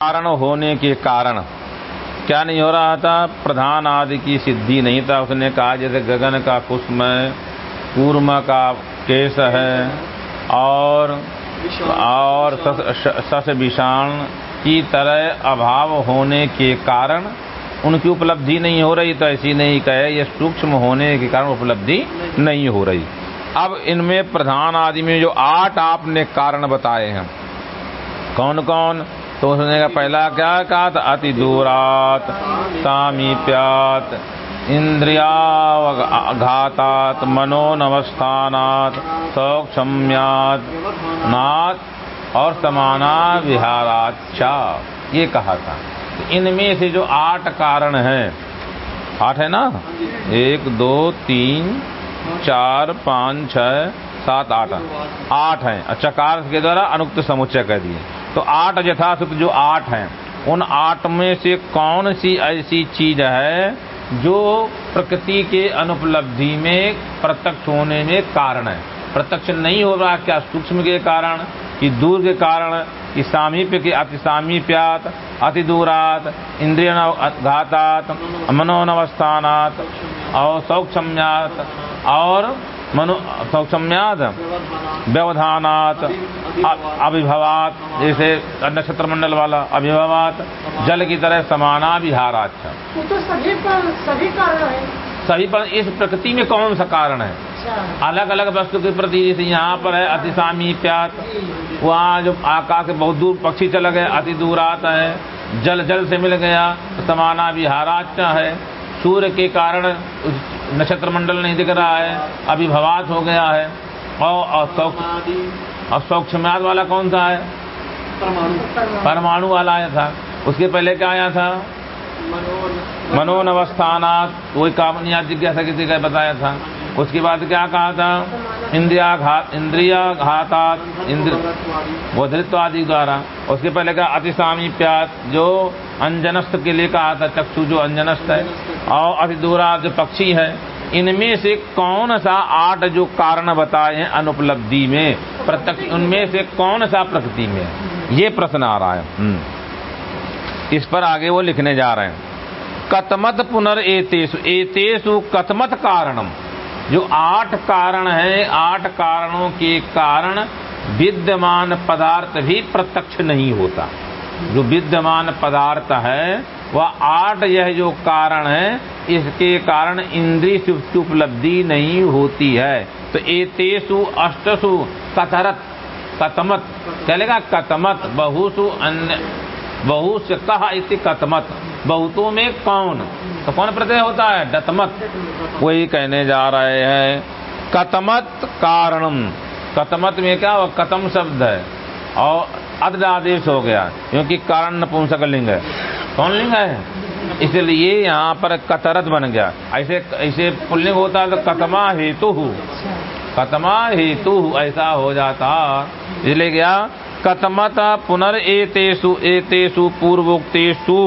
कारण होने के कारण। क्या नहीं हो रहा था? प्रधान आदि की सिद्धि नहीं था। उसने कहा, जैसे गगन का कुष्म कूर्म का केस है, और और सस विषाण की तरह अभाव होने के कारण उनकी उपलब्धि नहीं हो रही तो ऐसी नहीं कहे, ये सूक्ष्म होने के कारण उपलब्धि नहीं हो रही। अब इनमें प्रधान आदि में जो आठ आपने कारण बताए हैं कौन कौन तो उसने का पहला क्या कहा था? अति दूरात, सामीप्यात इंद्रियाघातात मनोनवस्थानात, सौक्षम्यात नाथ और समाना विहाराचा ये कहा था। इनमें से जो आठ कारण हैं, आठ है ना? एक, दो, तीन, चार, पाँच छ सात, आठ। आठ हैं। चकार के द्वारा अनुक्त समुच्चय कह दिए। तो आठ यथाशुक्त जो आठ हैं, उन आठ में से कौन सी ऐसी चीज़ है जो प्रकृति के अनुपलब्धि में प्रत्यक्ष होने में कारण है? प्रत्यक्ष नहीं हो रहा क्या सूक्ष्म के कारण, कि दूर के कारण, कि सामीप्य के अति सामीप्यात, अति दूरात इंद्रिय घातात मनोनवस्थानात और सौक्षम्यात और मनो सौक्षम्याद व्यवधानात अभिभवात जैसे नक्षत्र मंडल वाला अभिभवात जल की तरह समाना विहाराच्छा तो सभी पर सभी कारण है। सभी पर इस प्रकृति में कौन सा कारण है? अच्छा। अलग अलग वस्तु के प्रति जैसे यहाँ पर है अति सामी प्यात वहाँ जो आकाश से बहुत दूर पक्षी चला गया अति दूर आता है जल जल से मिल गया समाना विहाराच्य है। सूर्य के कारण नक्षत्र मंडल नहीं दिख रहा है अभिभवात हो गया है। और असौक्षम्याद वाला कौन सा है? परमाणु। वाला आया था। उसके पहले क्या आया था? मनोन अवस्थानात वही कामनिया जिज्ञासा किसी का बताया था। उसके बाद क्या कहा था? इंद्रिया घात इंद्रिया घातात। इंद्र वो आदि द्वारा। उसके पहले का अतिसामी प्यास जो अंजनस्थ के लिए कहा था, चक्षु जो अंजनस्थ है। और अति दूरा जो पक्षी है, इनमें से कौन सा आठ जो कारण बताए हैं अनुपलब्धि में? प्रत्यक्ष, उनमें से कौन सा प्रकृति में ये प्रश्न आ रहा है। हम्म। इस पर आगे वो लिखने जा रहे हैं। कतमत पुनर एतेसु एतेसु कतमत कारणम जो आठ कारण है, आठ कारणों के कारण विद्यमान पदार्थ भी प्रत्यक्ष नहीं होता। जो विद्यमान पदार्थ है, वह आठ यह जो कारण है, इसके कारण इंद्रिय की उपलब्धि नहीं होती है। तो एतेसु अष्टसु कथरत कतमत चलेगा कतमत बहुसु अन्य बहु से कहा इति कतमत बहुतों में कौन? तो कौन प्रत्यय होता है? डतमत वही कहने जा रहे हैं। कतमत कारणम। कतमत में क्या कतम शब्द है। और अद आदेश हो गया, क्योंकि कारण नपुंसक लिंग है। कौन लिंग है? इसलिए यहाँ पर कतरत बन गया। ऐसे ऐसे पुल्लिंग होता तो कतमा हेतु। कतमा हेतु, ऐसा हो जाता। इसलिए क्या? कतमत पुनर एतेषु एतेषु पूर्वोक्तेषु।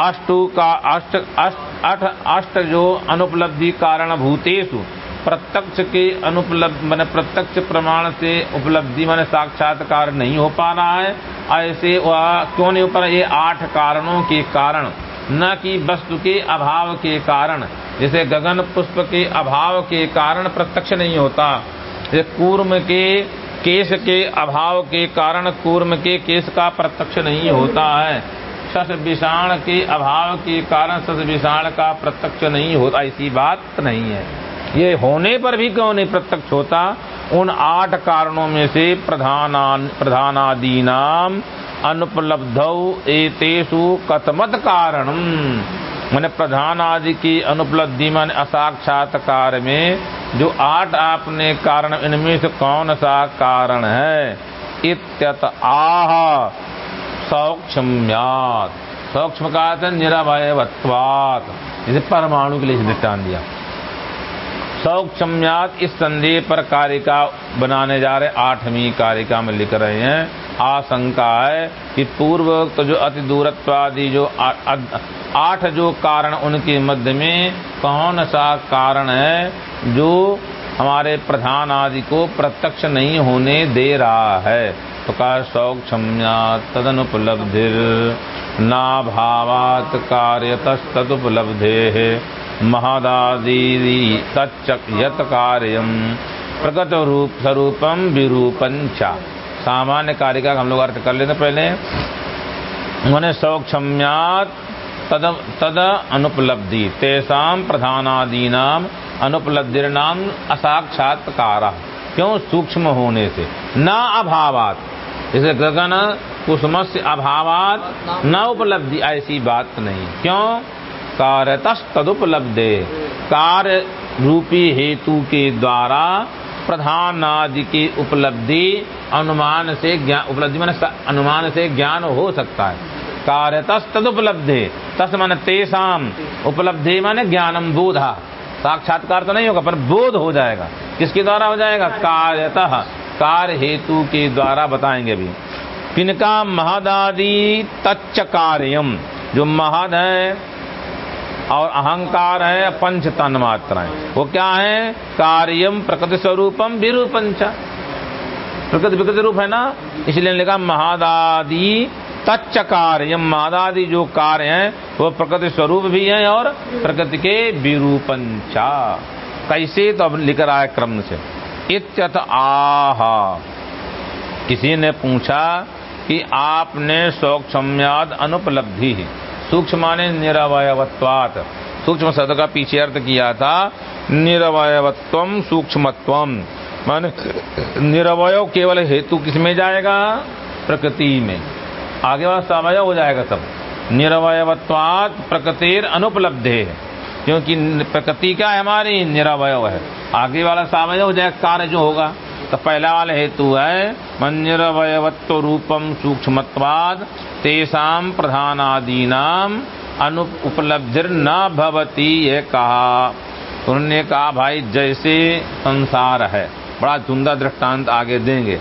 अष्टु का अष्ट अष्ट अष्ट जो अनुपलब्धि कारण भूतेषु प्रत्यक्ष के अनुपलब्ध, मैंने प्रत्यक्ष प्रमाण से उपलब्धि, मैंने साक्षात्कार नहीं हो पा रहा है। ऐसे वह क्यों नहीं पा रहा? ये आठ कारणों के कारण, न कि वस्तु के अभाव के कारण। जैसे गगन पुष्प के अभाव के कारण प्रत्यक्ष नहीं होता। कूर्म के, केश के अभाव के कारण कूर्म के केश का प्रत्यक्ष नहीं होता है। सस विषाण के अभाव के कारण सस विषाण का प्रत्यक्ष नहीं होता। ऐसी बात नहीं है। ये होने पर भी क्यों नहीं प्रत्यक्ष होता? उन आठ कारणों में से प्रधाना प्रधानादि नाम अनुपलब्ध एतेषु कथमत कारण मैंने प्रधान आदि की अनुपलब्धि मान असाक्षात्कार में जो आठ आपने कारण, इनमें से कौन सा कारण है? इत्यत आह सौक्षम्यात। सौक्ष्म का परमाणु के लिए दृष्टान दिया। सौक्षम्यात इस संदेह पर कारिका बनाने जा रहे, आठवीं कारिका में लिख रहे हैं, आशंका है कि पूर्व तो जो अति दूरत्वादि जो आठ जो कारण उनके मध्य में, कौन सा कारण है जो हमारे प्रधान आदि को प्रत्यक्ष नहीं होने दे रहा है? तो का सौक्षम्या तदनुपलब्धिर ना भावात महदादी तच्चक यत कार्यम प्रगत रूप स्वरूपम विरूपंचा सामान्य कार्य का हम लोग अर्थ कर लेते पहले। उन्होंने सौक्षम्यात तद तद अनुपलब्धि तेसाम प्रधानादीनाम अनुपलब्धिर्नाम असाक्षात्कार। क्यों? सूक्ष्म होने से। न अभावात। इसे गगन से अभावात, न उपलब्धि, ऐसी बात नहीं। क्यों? कार्य तदुपलब्धे कार्य रूपी हेतु के द्वारा प्रधान आदि की उपलब्धि अनुमान से उपलब्धि मान अनुमान से ज्ञान हो सकता है। कार्य तद उपलब्धि तस् मन तेसाम उपलब्धि माने ज्ञानम बोधा। साक्षात्कार तो नहीं होगा, पर बोध हो जाएगा। किसके द्वारा हो जाएगा? कार्यतः। कार्य हेतु के द्वारा बताएँगे अभी। किनका महदादि तच्च कार्यम जो महद है और अहंकार है पंच तन मात्राएँ वो क्या है? कार्यम प्रकृति स्वरूपम विरूपंच प्रकृति विकृति रूप है ना? इसलिए लिखा महादादि तच्च कार्यम महादादि जो कार्य है, वो प्रकृति स्वरूप भी है और प्रकृति के विरूपंचा कैसे? तो अब लिख रहा है क्रम से। इत्यथ आह। किसी ने पूछा कि आपने सौक्षम्याद अनुपलब्धि सूक्ष्म माने निरवयवत्वात। सूक्ष्म शब्द का पीछे अर्थ किया था, निरवयवत्व सूक्ष्मत्व। माने निरवय केवल हेतु किसमें जाएगा? प्रकृति में। आगे वाला सावय हो जाएगा सब। निरवयवत्वात प्रकृतिर अनुपलब्धे क्योंकि प्रकृति क्या है हमारी? निरवय है। आगे वाला सावय हो जाएगा, कार्य जो होगा। तो पहला वाला हेतु है मंजरवयवत्व रूपम सूक्ष्मत्वाद तेसाम प्रधानादीनाम अनु उपलब्धिर न भवती ये कहा। उन्होंने कहा, भाई, जैसे संसार है। बड़ा धुंधा दृष्टांत आगे देंगे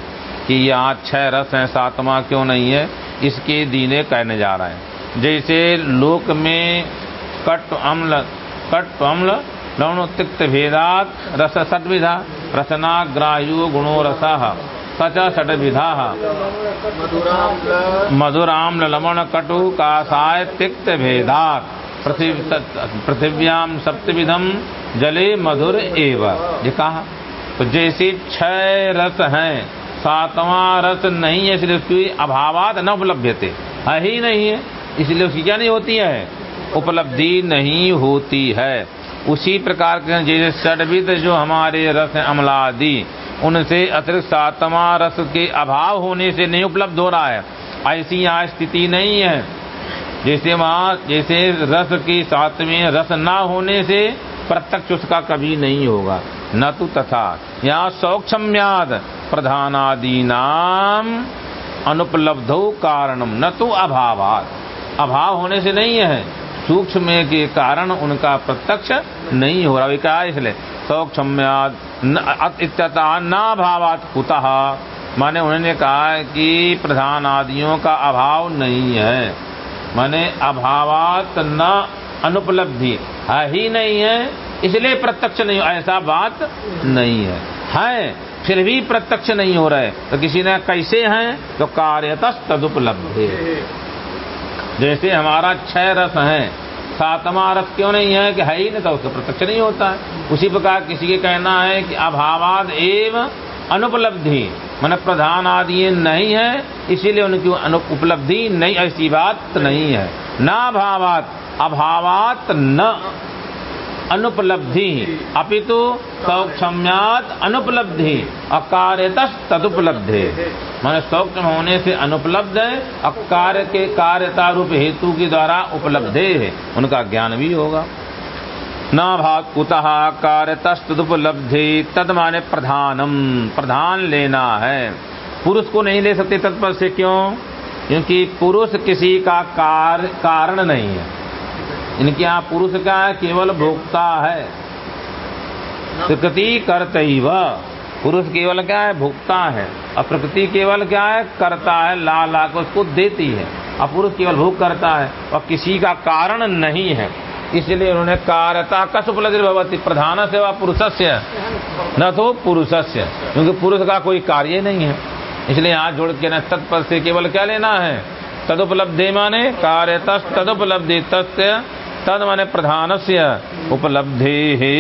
कि यहाँ छह रस है, सातवा क्यों नहीं है? इसके दीने कहने जा रहे हैं। जैसे लोक में कट अम्ल कट अम्ल लवण तिक्त भेदात रस सट विधा रसना ग्राह्यो गुणो रस, सच षट विधा मधुराम्ल लवण कटु कासाय तिक्त भेदात पृथिव्याम सप्तविधम जले मधुर एव। ये कहा? तो जैसे छह रस हैं, सातवां रस नहीं है, इसलिए उसकी अभावात न उपलब्ध थे है ही नहीं है, इसलिए उसकी क्या नहीं होती है? उपलब्धि नहीं होती है। उसी प्रकार के जैसे षडविध जो हमारे रस अमलादि, उनसे अतिरिक्त सातवा रस के अभाव होने से नहीं उपलब्ध हो रहा है। ऐसी यहाँ स्थिति नहीं है। जैसे वहाँ, जैसे रस की सातवें रस ना होने से प्रत्यक्ष उसका कभी नहीं होगा। न तो तथा। यहाँ सौक्षम्याद प्रधानादीनाम अनुपलब्ध कारणम। न तो अभावात। अभाव होने से नहीं है। सूक्ष्म के कारण उनका प्रत्यक्ष नहीं हो रहा। क्या इसलिए सौक्षम्याद न भावात कुतः। माने उन्होंने कहा कि प्रधान आदियों का अभाव नहीं है। माने अभावात न अनुपलब्धि है ही नहीं है, इसलिए प्रत्यक्ष नहीं ऐसा बात नहीं है। है, फिर भी प्रत्यक्ष नहीं हो रहे। तो किसी ने कैसे हैं? तो कार्यत तदुपलब्ध जैसे हमारा छह रस है, सातवा रस क्यों नहीं है कि है ही नहीं तो उसका प्रत्यक्ष नहीं होता है। उसी प्रकार किसी के कहना है कि अभावाद एवं अनुपलब्धि, मन प्रधान आदि नहीं है, इसीलिए उनकी उपलब्धि नहीं, ऐसी बात नहीं है। न अभावात अभावात न अनुपलब्धि। अपितु सौक्षम्यात अनुपलब्धि। अकार्यत तदुपलब्धि माने सौक्ष्म होने से अनुपलब्ध है अकार्य के कार्यता रूप हेतु के द्वारा उपलब्ध है। उनका ज्ञान भी होगा। न भाग कुतः कार्यतस्तुपलब्धि तद माने प्रधानम प्रधान लेना है। पुरुष को नहीं ले सकते तत्पर से क्यों? क्योंकि पुरुष किसी का कार, कारण नहीं है। इनके यहाँ पुरुष क्या है केवल भोक्ता है। प्रकृति करते ही वह पुरुष केवल क्या है? भोक्ता है। और प्रकृति केवल क्या है? करता है। ला ला को उसको देती है। और पुरुष केवल भोग करता है। और किसी का कारण नहीं है। इसलिए उन्होंने कारता कस उपलब्धि प्रधान से व पुरुष न तो पुरुष क्योंकि पुरुष का कोई कार्य नहीं है। इसलिए यहाँ जोड़ के ना तत्पद से केवल क्या लेना है? तदुपलब्धि माने कार्य तदुपलब्धि तस्य तद माने प्रधान से उपलब्धि ही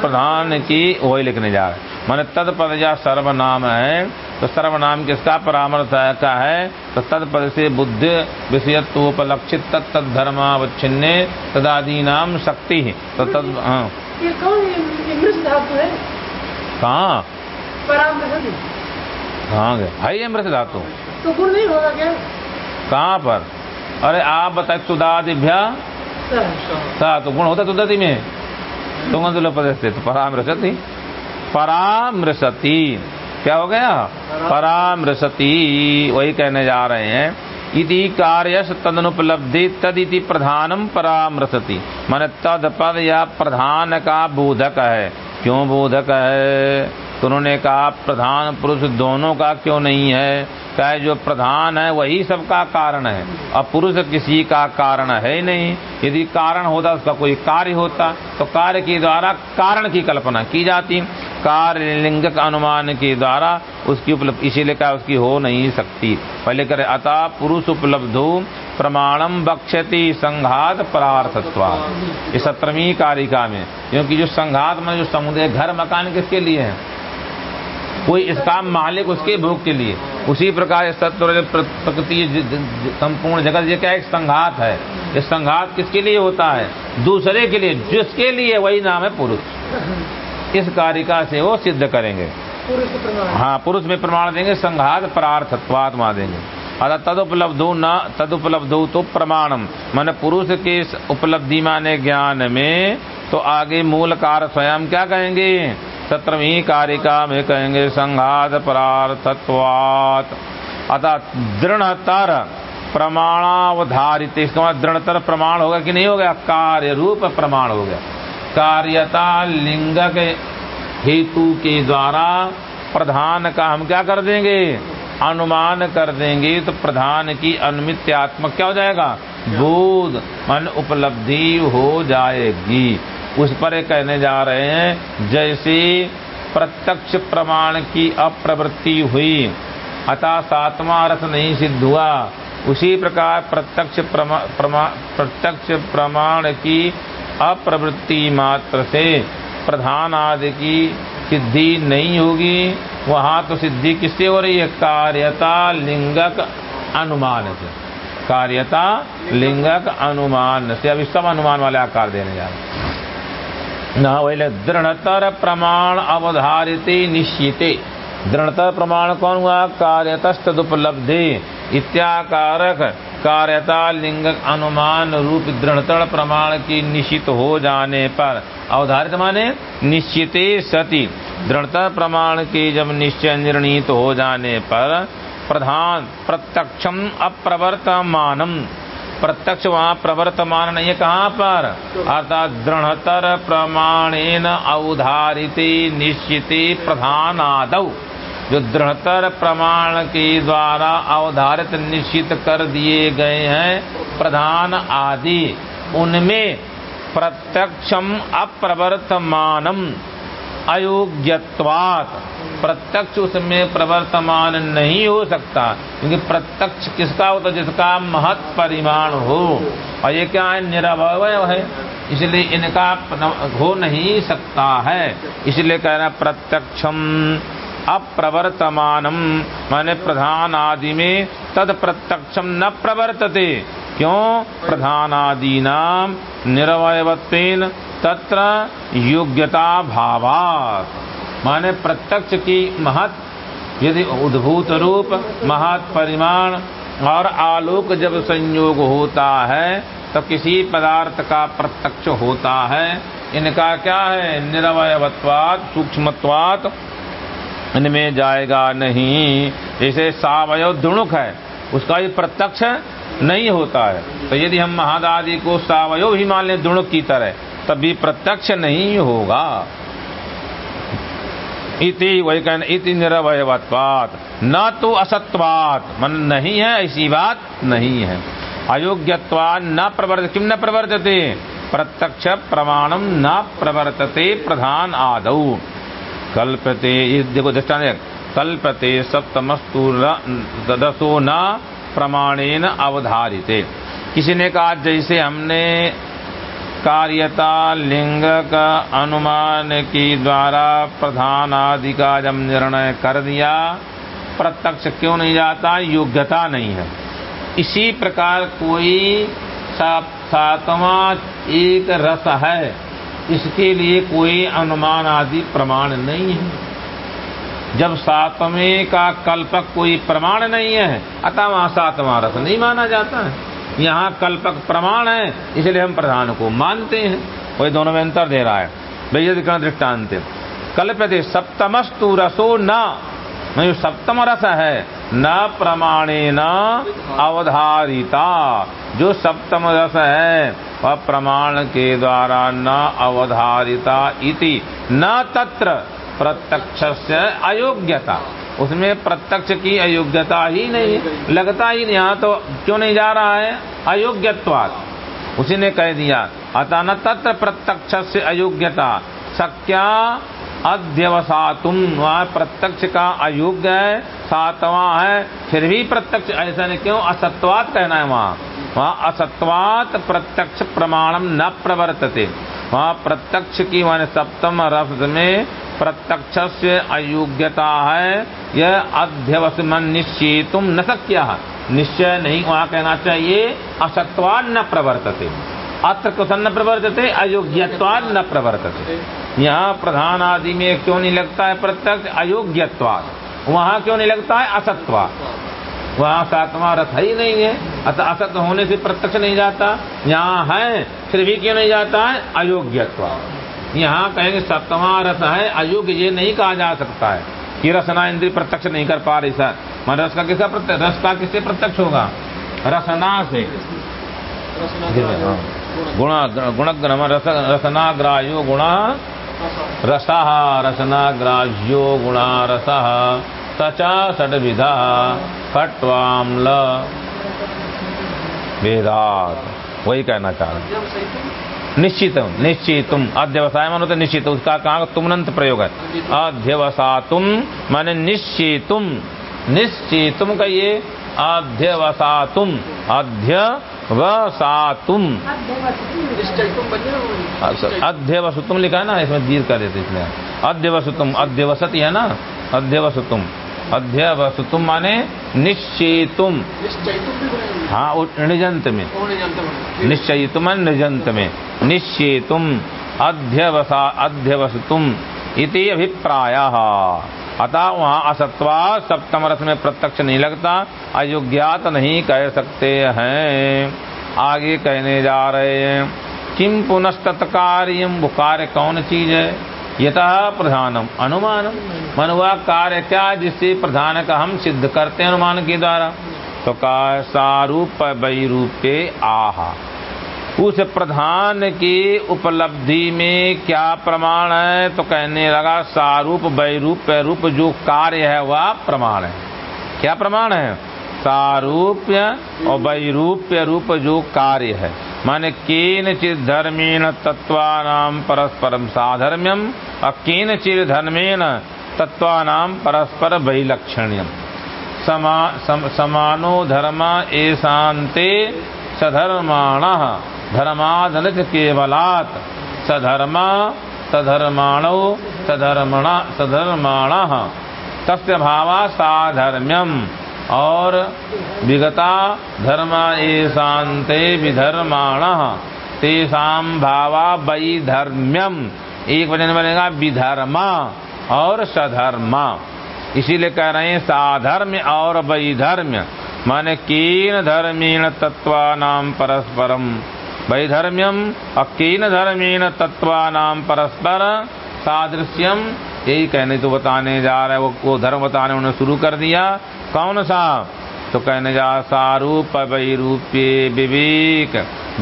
प्रधान की वही लिखने जा रहे माने तद पद या सर्वनाम है। तो सर्वनाम किसका परामर्श का है? तो तद पद से बुद्धि विषयत्व उपलक्षित तद तद धर्मावच्छिन्ने तदादी नाम शक्ति तो तद हाँ मृत धातु है? कहाँ कहाँ गए? है ये अमृत धातु? तो गुण नहीं होगा क्या? कहाँ पर? अरे आप बताए तुदादिभ्या सा तो गुण होता तुदति में तुंगल पदस्थित परामृशति परामृशति क्या हो गया परामृशति वही कहने जा रहे हैं इति कार्य तदनुपलब्धि तदिति प्रधानम परामृशति माने तद पद या प्रधान का बोधक है क्यों बोधक है तो उन्होंने कहा, प्रधान पुरुष दोनों का क्यों नहीं है? क्या जो प्रधान है, वही सबका कारण है। और पुरुष किसी का कारण है ही नहीं। यदि कारण होता, उसका कोई कार्य होता तो कार्य के द्वारा कारण की कल्पना की जाती। कार्य लिंगक अनुमान के द्वारा उसकी उपलब्ध, इसीलिए क्या उसकी हो नहीं सकती। पहले करे अतः पुरुष उपलब्धो प्रमाणम बक्षति संघात परार्थत्वा ये सत्रहवीं कारिका में, क्योंकि जो संघात में जो समुदाय, घर, मकान किसके लिए है? कोई इसका मालिक उसके भोग के लिए। उसी प्रकार सत्व प्रकृति संपूर्ण जगत ये क्या एक संघात है? ये संघात किसके लिए होता है? दूसरे के लिए जिसके लिए वही नाम है पुरुष। इस कारिका से वो सिद्ध करेंगे। हाँ पुरुष में प्रमाण देंगे संघात परार्थत्वात्मा देंगे। अतः तदुपलब्धो न तदुपलब्धो तो प्रमाणम। माने पुरुष के इस उपलब्धि माने ज्ञान में तो आगे मूल कार स्वयं क्या कहेंगे? सत्रहवीं कारिका में कहेंगे संघात परार्थत्वात अतः दृढ़तर प्रमाणावधारित, इसका मतलब दृढ़तर प्रमाण होगा कि नहीं हो गया कार्य रूप प्रमाण हो गया। कार्यता लिंग के हेतु के द्वारा प्रधान का हम क्या कर देंगे? अनुमान कर देंगे तो प्रधान की अनुमित्यात्मक क्या हो जाएगा? बोध, मन उपलब्धि हो जाएगी। उस पर कहने जा रहे हैं, जैसे प्रत्यक्ष प्रमाण की अप्रवृत्ति हुई, अतः सातवां अर्थ नहीं सिद्ध हुआ। उसी प्रकार प्रत्यक्ष प्रत्यक्ष प्रमाण की अप्रवृत्ति मात्र से प्रधान आदि की सिद्धि नहीं होगी। वहाँ तो सिद्धि किससे हो रही है? कार्यता लिंगक अनुमान से। कार्यता लिंगक अनुमान से। अभी सब अनुमान वाले आकार देने जा रहे हैं। न दृढ़तर प्रमाण अवधारित निश्चिते। दृढ़तर प्रमाण कौन हुआ? कार्यतस्तुपलब्धि इत्याकारक कार्यता लिंग अनुमान रूप दृढ़तर प्रमाण की निश्चित हो जाने पर। अवधारित माने निश्चित सती। दृढ़तर प्रमाण की जब निश्चय निर्णीत हो जाने पर प्रधान, प्रत्यक्षम, अप्रवर्तमानम। प्रत्यक्ष वहाँ प्रवर्तमान नहीं है। कहाँ पर? अर्थात दृढ़तर प्रमाणेन अवधारित निश्चित प्रधान आदव जो दृढ़तर प्रमाण के द्वारा अवधारित निश्चित कर दिए गए हैं, प्रधान आदि, उनमें प्रत्यक्षम अप्रवर्तमानम। अयोग्यत्वात। प्रत्यक्ष उसमें प्रवर्तमान नहीं हो सकता। क्योंकि प्रत्यक्ष किसका होता जिसका महत परिमाण हो। और ये क्या है? निरवय है। इसलिए इनका हो नहीं सकता है। इसलिए कह रहे प्रत्यक्षम, अप्रवर्तमानम। माने प्रधान आदि में तद प्रत्यक्षम न प्रवर्तते। क्यों? प्रधान आदि नाम निरवयत्वेन तत्र योग्यता भावात माने प्रत्यक्ष की महत, यदि उद्भूत रूप महत परिमाण और आलोक जब संयोग होता है तो किसी पदार्थ का प्रत्यक्ष होता है। इनका क्या है? निरवयत्वात सूक्ष्मत्वात इनमें जाएगा नहीं। जैसे सावय दुणुक है। उसका भी प्रत्यक्ष नहीं होता है। तो यदि हम महादादी को सावयव ही मान लें, दुणुक की तरह तभी प्रत्यक्ष नहीं होगा। इति वही कहना इति निरवयत्वात न तो असत्वात। मन नहीं है, ऐसी बात नहीं है। अयोग्यत्वाद न प्रवर्त किम न प्रवर्तते? प्रत्यक्ष प्रमाणम न प्रवर्तते प्रधान आदौ। कल्पते देखो दृष्टान कल्पते सप्तमस्तु रसो न प्रमाणेन अवधारिते। किसी ने कहा, जैसे हमने कार्यता लिंग का अनुमान की द्वारा प्रधान आदि का जब निर्णय कर दिया। प्रत्यक्ष क्यों नहीं जाता? योग्यता नहीं है। इसी प्रकार कोई सातवा एक रस है। इसके लिए कोई अनुमान आदि प्रमाण नहीं है। जब सातवें का कल्पक कोई प्रमाण नहीं है, अतः वहाँ सातवा रस नहीं माना जाता है। यहाँ कल्पक प्रमाण है, इसलिए हम प्रधान को मानते हैं। वही दोनों में अंतर दे रहा है। भैया दृष्टांत कल्पते सप्तमस्तु रसो न जो सप्तम रस है। न प्रमाणे न अवधारिता। जो सप्तम रस है, वह प्रमाण के द्वारा न अवधारिता इति। न तत्र प्रत्यक्ष से अयोग्यता। उसमें प्रत्यक्ष की अयोग्यता ही नहीं है लगता ही नहीं यहाँ तो क्यों नहीं जा रहा है? अयोग्यवाद उसी ने कह दिया, अतः न तत्र प्रत्यक्ष से अयोग्यता सक्या अध्यवसातुम वहाँ प्रत्यक्ष का अयोग्य है, सातवा है, फिर भी प्रत्यक्ष, ऐसा नहीं, क्यों? असत्वात कहना है वहाँ। वहाँ असत्वात प्रत्यक्ष प्रमाणम न प्रवर्तते। वहाँ प्रत्यक्ष की मान सप्तम रस में प्रत्यक्ष से अयोग्यता है। यह अध्यवस मन निश्चय तुम न सक्या निश्चय नहीं वहाँ कहना चाहिए असत्वान न प्रवर्तते। अत्र कुशन न प्रवर्तते? अयोग्यवाद न प्रवर्तते। यहाँ प्रधान आदि में क्यों नहीं लगता है प्रत्यक्ष? अयोग्यवाद वहाँ क्यों नहीं लगता है? असत्वाद वहाँ सातवा रथ ही नहीं है। अतः असत होने से प्रत्यक्ष नहीं जाता। यहाँ है, फिर भी क्यों नहीं जाता है? अयोग्यत्व। यहाँ कहेंगे सप्तवा रस है, अयोग्य ये नहीं कहा जा सकता है कि रसना इंद्रिय प्रत्यक्ष नहीं कर पा रही, सर। मैं रस का किसका प्रत्यक्ष रस का किससे प्रत्यक्ष होगा? रसना से। गुण गुण रस, रसनाग्राह्यो गुण, रसा, रसनाग्राह्यो गुणा, रस। सचा षड्विधा खट्वाम्ल वेदात। वही कहना चाह रहे निश्चित निश्चितुम अध्यवसाय मानो तो निश्चित उसका कहा तुमनंत प्रयोग है। अध्यवसातुम माने निश्चितुम। निश्चितुम का ये? अध्यवसातुम। अध्यवसातुम। अध्यवसुतुम लिखा है ना, इसमें दीर्घ कर देते इसमें अध्यवसुतुम, अध्यवसति है ना? अध्यवसुतुम। अध्यवसुतुम माने निश्चेतुम हाँ निजंत में। निश्चयितुम निजंत में। निश्चेतुम अध्यवसा अध्यवसुतुम इति अभिप्राय। अतः वहाँ असत्वा सप्तम रस में प्रत्यक्ष नहीं लगता, अयोग्यात नहीं कह सकते हैं। आगे कहने जा रहे हैं किम पुनस्तत्कार्यम वो कौन चीज़ है? यतः प्रधानम। अनुमानम। मनुआ कार्य क्या जिससे प्रधान का हम सिद्ध करते हैं अनुमान के द्वारा। तो का सारूप वैरूपे आहा। उस प्रधान की उपलब्धि में क्या प्रमाण है? तो कहने लगा, सारूप वैरूप रूप जो कार्य है, वह प्रमाण है। क्या प्रमाण है? सारूप्य और वैरूप्य रूप जो कार्य है। माने केनचित धर्मेण तत्वानाम परस्परम साधर्म्यम और केनचित धर्मेण तत्वानाम परस्पर वैलक्षण्यम। समा, सम, समानो धर्म ऐशांते सधर्माण। धर्मादनित केवलात्। सधर्म सधर्माणो सधर्मण सधर्माण। तस्य भावा साधर्म्यम। और विगता धर्म ऐशांते विधर्माण। तेषाम भावा वैधर्म्यम। एक वचन बनेगा विधर्मा और सधर्मा। इसीलिए कह रहे हैं साधर्म और वैधर्म्य। माने कीन धर्मेण तत्वानाम परस्परम। वैधर्म्यम और कीन धर्मेण तत्वानाम परस्पर सादृश्यम यही कहने तो बताने जा रहे वो, वो धर्म बताने उन्होंने शुरू कर दिया। कौन सा? तो कहने जा सारूप वैरूप्य विवेक।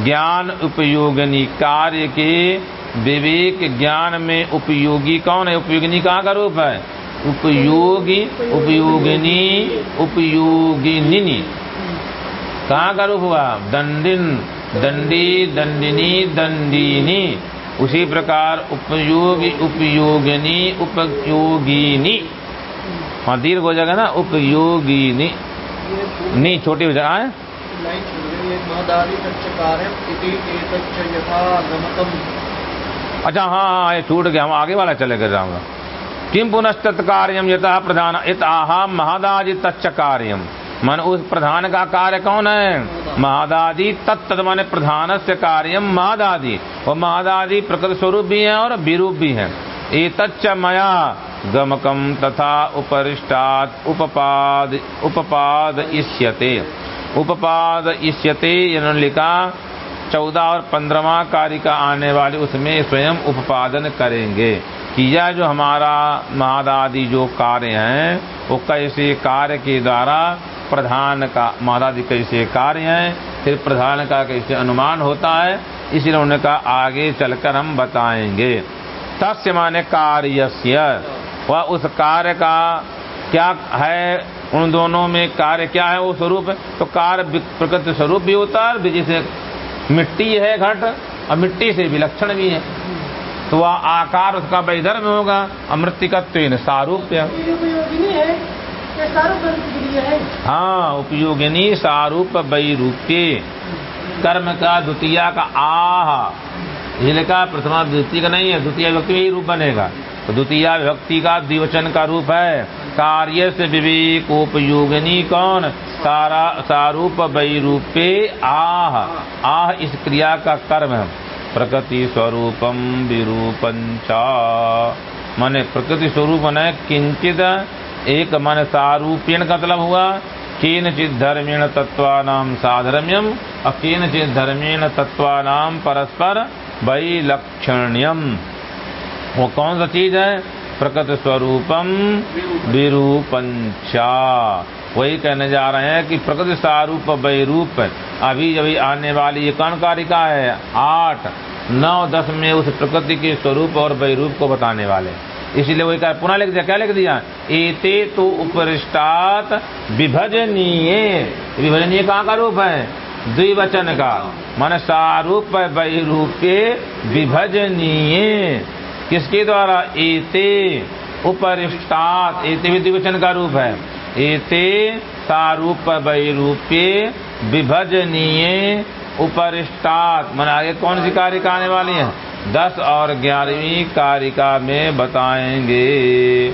ज्ञान उपयोगनी कार्य के विवेक ज्ञान में उपयोगी कौन है? उपयोगिनी कहाँ का रूप है? उपयोगी उपयोगिनी उपयोगिनी कहाँ का रूप हुआ? दंडिन दंडी दंडिनी दंडिनी। उसी प्रकार उपयोगी उपयोगिनी उपयोगिनी। वहाँ दीर्घ हो जाएगा ना उपयोगिनी। नी छोटी हो जाए अच्छा हाँ हाँ ये छूट गया। हम आगे वाला चले गए जाऊँगा किम पुनस्तत्कार्यम यथा प्रधान इत आहा महादाजी तच्च कार्यम मन उस प्रधान का कार्य कौन है? महादादी तत्त माने प्रधान से कार्यम महादादी। और महादादी प्रकृति स्वरूप भी है और विरूप भी है। एतच्च मया गमकम तथा उपरिष्टात उपपाद उपपाद इष्यते उपपाद इष्यते इन्होंने लिखा, चौदह और पंद्रहवा कारिका आने वाले उसमें स्वयं उपादन करेंगे। कि यह जो हमारा महादादि जो कार्य हैं, वो कैसे कार्य के द्वारा प्रधान का महादादि कैसे कार्य हैं, फिर प्रधान का कैसे अनुमान होता है, इसलिए उन्होंने कहा, आगे चलकर हम बताएँगे। तस्य माने कार्यस्य। वह उस कार्य का क्या है, उन दोनों में कार्य क्या है, वो स्वरूप है। तो कार्य प्रकृति स्वरूप भी होता है जैसे मिट्टी है घट, और मिट्टी से विलक्षण भी भी है। तो वह आकार उसका वैधर्म होगा अमृतिकत्व सारूप्य। उपयोगिनी है के है। हाँ उपयोगिनी सारूप वैरूप्य। कर्म का द्वितीय का आह। ये लिखा प्रथमा द्वितीय का नहीं है, द्वितीय व्यक्ति में ही रूप बनेगा। तो द्वितीय व्यक्ति का द्विवचन का रूप है। कार्य से विवेक उपयोगिनी कौन? सारा, सारूप वैरूपे आह। आह इस क्रिया का कर्म है। प्रकृति स्वरूपम विरूपंचा माने प्रकृति स्वरूप माने किंचित एक मन सारूप्यन का मतलब हुआ, केनचित धर्मेण तत्वानाम साधर्म्यम और केनचित धर्मेण तत्वानाम परस्पर वैलक्षण्यम वो कौन सा चीज़ है? प्रकृति स्वरूपम विरूपंचा। वही कहने जा रहे हैं कि प्रकृति सारूप वैरूप अभी अभी आने वाली ये कौन कारिका है, आठ, नौ, दस में उस प्रकृति के स्वरूप और वैरूप को बताने वाले इसलिए वही कहा, पुनः लिख दिया, क्या लिख दिया? एते तो उपरिष्टात विभजनीय। विभजनीय कहाँ का रूप है? द्विवचन का। मन सारूप वैरूपे विभजनीय। किसके द्वारा? एते उपरिष्टात। एते भी द्विवचन का रूप है। एते सारूप वैरूपे विभजनीय। उपरिष्टात। मन आगे कौन सी कारिका आने वाली है? दस और ग्यारहवीं कारिका में बताएँगे।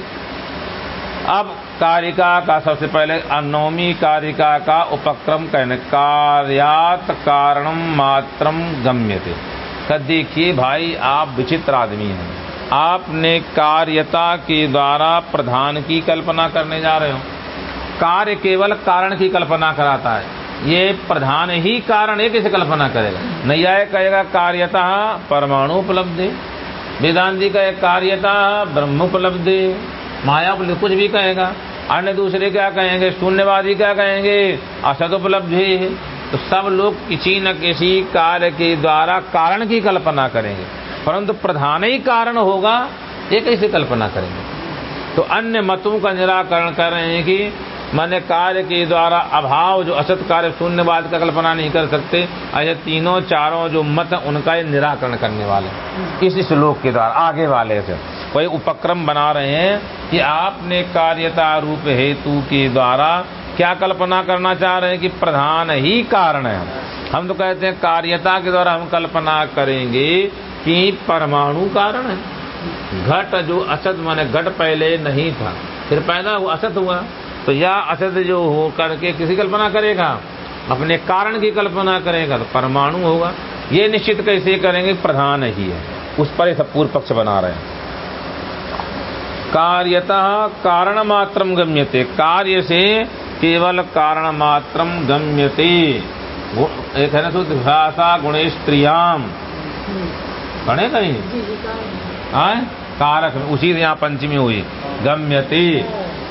अब कारिका का सबसे पहले नौमी कारिका का उपक्रम कहने कार्यात कारणम मात्रम गम्यते। देखिए भाई, आप विचित्र आदमी हैं। आपने कार्यता के द्वारा प्रधान की कल्पना करने जा रहे हो। कार्य केवल कारण की कल्पना कराता है। ये प्रधान ही कारण है किसे कल्पना करेगा। नैयाय कहेगा, कार्यता परमाणु उपलब्धि वेदांति का कार्यता ब्रह्म उपलब्धि माया कुछ भी कहेगा। अन्य दूसरे क्या कहेंगे? शून्यवादी क्या कहेंगे? असद उपलब्धि तो सब लोग किसी न किसी कार्य के द्वारा कारण की कल्पना करेंगे। परंतु प्रधान ही कारण होगा ये कैसे कल्पना करेंगे। तो अन्य मतों का निराकरण कर रहे हैं कि मैंने कार्य के द्वारा अभाव जो असत कार्य शून्यवाद का कल्पना नहीं कर सकते ऐसे तीनों चारों जो मत उनका निराकरण करने वाले हैं। इस श्लोक के द्वारा आगे वाले से। वही उपक्रम बना रहे हैं कि आपने कार्यता रूप हेतु के द्वारा क्या कल्पना करना चाह रहे हैं कि प्रधान ही कारण है। हम तो कहते हैं कार्यता के द्वारा हम कल्पना करेंगे कि परमाणु कारण है। घट जो असत माने घट पहले नहीं था फिर पैदा हुआ असत हुआ। तो यह असत जो हो करके किसी कल्पना करेगा अपने कारण की कल्पना करेगा तो परमाणु होगा। ये निश्चित कैसे करेंगे? प्रधान ही है। उस पर ये सब पूर्व पक्ष बना रहे हैं। कार्यतः कारण मात्रम गम्यते। कार्य से केवल कारण मात्रम गम्यते एक है ना सूत्र भाषा पढ़े कहीं? जी जी कारण आए? कारक उसी यहाँ पंचमी हुई। गम्यते।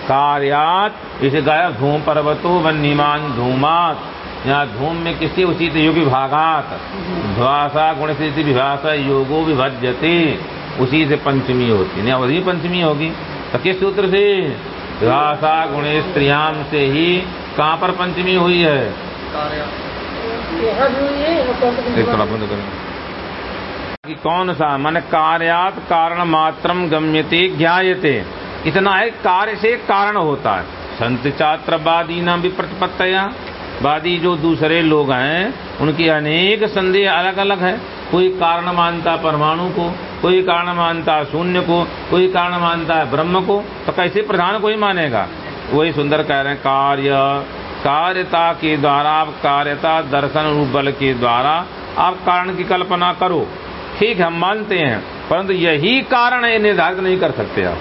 कार्यात, इसे गाया धूम पर्वतो वन्यमान धूमात। यहाँ धूम में किसी उसी योगी विभागात? भाषा गुण से विभाषा योगो विभज्यते। उसी से पंचमी होती है। वही पंचमी होगी। तो किस सूत्र से? भाषा गुण स्त्रियाम से ही कहाँ पर पंचमी हुई है? कि कौन सा? मन कार्यात कारण मात्रम गम्यते ज्ञायते। इतना है, कार्य से कारण होता है। संत छात्रवादी नाम भी प्रतिपत्तया। वादी जो दूसरे लोग हैं, उनकी अनेक संदेह अलग अलग है। कोई कारण मानता परमाणु को, कोई कारण मानता शून्य को, कोई कारण मानता है ब्रह्म को तो कैसे प्रधान कोई मानेगा? वही सुंदर कह रहे हैं, कार्य। कार्यता के द्वारा, आप कार्यता, दर्शन रूप बल के द्वारा आप कारण की कल्पना करो। ठीक हम मानते हैं, परंतु यही कारण निर्धारित नहीं कर सकते आप।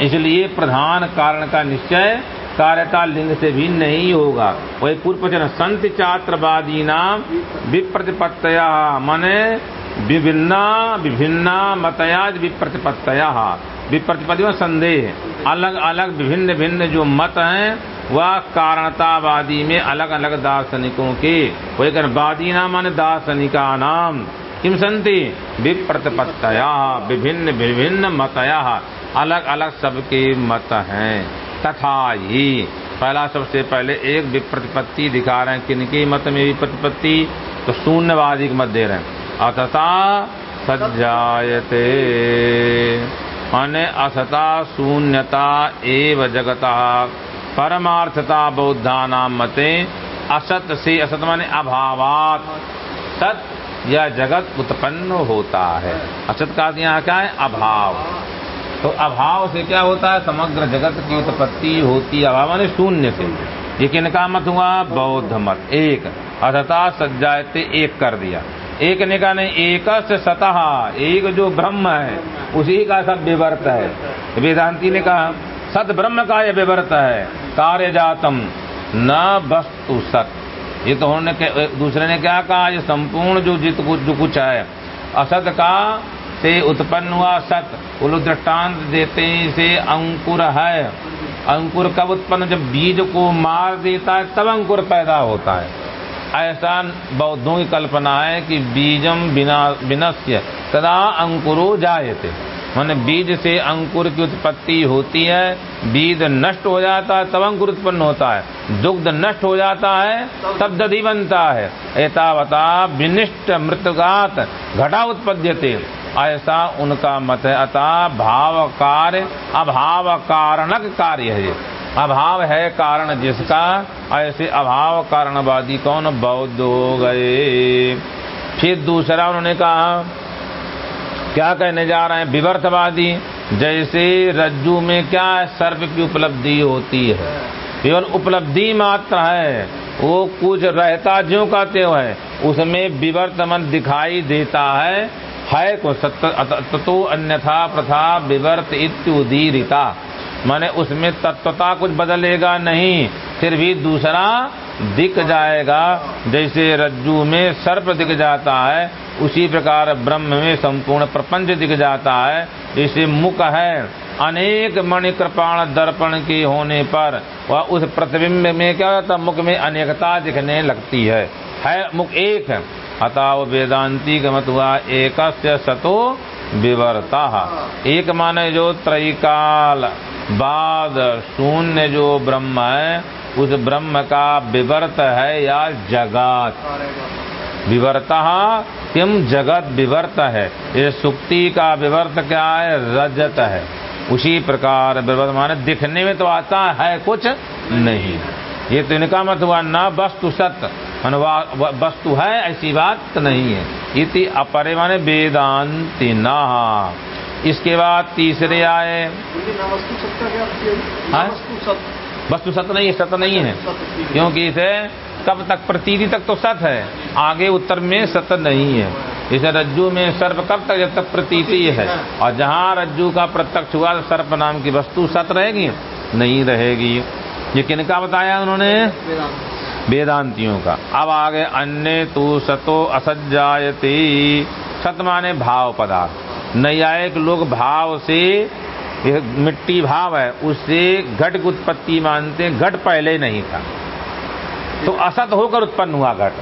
इसलिए प्रधान कारण का निश्चय कार्यता लिंग से भी नहीं होगा। वही पूर्व संत चात्रवादी नाम विप्रतिपत्तया, माने विभिन्ना विभिन्ना मतयाज विप्रतिपत्तया। विप्रतिपत्ति में संदेह, अलग अलग विभिन्न भिन्न जो मत हैं, वह कारणतावादी में अलग अलग दार्शनिकों के। वही वादी नाम माने दार्शनिका नाम, किम संति? विप्रतिपत्तया, विभिन्न विभिन्न मतया। अलग अलग सबके मत हैं। तथा ही पहला सबसे पहले एक विप्रतिपत्ति दिखा रहे हैं। किनके मत में विप्रतिपत्ति तो शून्यवादी के मत दे रहे हैं। अतता सज्जायते। माने असता शून्यता एव जगता। परमार्थता बौद्धा नाम मते। असत से असत माने अभावात। सत यह जगत उत्पन्न होता है। असत का यहाँ क्या है? अभाव। तो अभाव से क्या होता है? समग्र जगत की उत्पत्ति होती अभाव माने शून्य से। ये किनका मत हुआ? बौद्ध मत। एक। अथता सज्जायते एक कर दिया। एक ने कहा, नहीं, एक सतह। एक जो ब्रह्म है, उसी का सब विवर्त है। वेदांति ने कहा, सत ब्रह्म का यह विवर्त है। कार्य जातम। न वस्तु सत। ये तो उन्होंने दूसरे ने क्या कहा? ये संपूर्ण जो जित कुछ जो कुछ है, असत का से उत्पन्न हुआ सत। वो दृष्टांत देते हैं इसे अंकुर है। अंकुर कब उत्पन्न? जब बीज को मार देता है, तब अंकुर पैदा होता है। ऐसा बौद्धों की कल्पना है कि बीजम बिना विनस्य सदा अंकुरो जायते। माने बीज से अंकुर की उत्पत्ति होती है, बीज नष्ट हो जाता है, तब अंकुर उत्पन्न होता है। दुग्ध नष्ट हो जाता है, तब दधि बनता है। एतावता विनिष्ट मृतगात घटा उत्पद्यते। ऐसा उनका मत है। अतः भाव कार्य अभाव कारणक कार्य है। अभाव है कारण जिसका? ऐसे अभाव कारणवादी कौन? बौद्ध हो गए। फिर दूसरा उन्होंने कहा, क्या कहने जा रहे हैं? विवर्तवादी, जैसे रज्जू में क्या सर्प की उपलब्धि होती है? केवल उपलब्धि मात्र है। वो कुछ रहता जो का त्यो है। उसमें विवर्तमन दिखाई देता है। है को तत्व अन्यथा प्रथा विवर्त इत्युदीरिता। माने उसमें तत्वता कुछ बदलेगा नहीं, फिर भी दूसरा दिख जाएगा। जैसे रज्जू में सर्प दिख जाता है, उसी प्रकार ब्रह्म में संपूर्ण प्रपंच दिख जाता है। जैसे मुख है। अनेक मणि कृपाण दर्पण के होने पर वह उस प्रतिबिंब में क्या होता मुख में अनेकता दिखने लगती है। है, मुख एक है अतः वेदांति मत हुआ एक सतो विवर्ता। एक माने जो त्रैकाल बाद शून्य जो ब्रह्म है, उस ब्रह्म का विवर्त है या जगत। विवर्ता किम जगत विवर्त है? ये सुक्ति का विवर्त क्या है? रजत है। उसी प्रकार विवर्त माने दिखने में तो आता है कुछ नहीं। ये तो इनका मत हुआ न वस्तु सत वस्तु है ऐसी बात नहीं है। इति अपरे माने वेदांति न इसके बाद तीसरे आए। वस्तु सत्य नहीं? है? सत्य। नहीं है क्योंकि इसे कब तक प्रतीति तक तो सत है। आगे उत्तर में सत नहीं है। इसे रज्जु में सर्प कब तक जब तक प्रतीति है। और जहाँ रज्जु का प्रत्यक्ष हुआ तो सर्प नाम की वस्तु सत रहेगी? नहीं रहेगी। ये किनका बताया उन्होंने? वेदांतियों का। अब आगे, अन्य तू सतो असज्जायती। सत माने भाव पदार्थ। नैयायिक लोग भाव से मिट्टी भाव है, उससे घट उत्पत्ति मानते, घट पहले नहीं था। तो असत होकर उत्पन्न हुआ घट।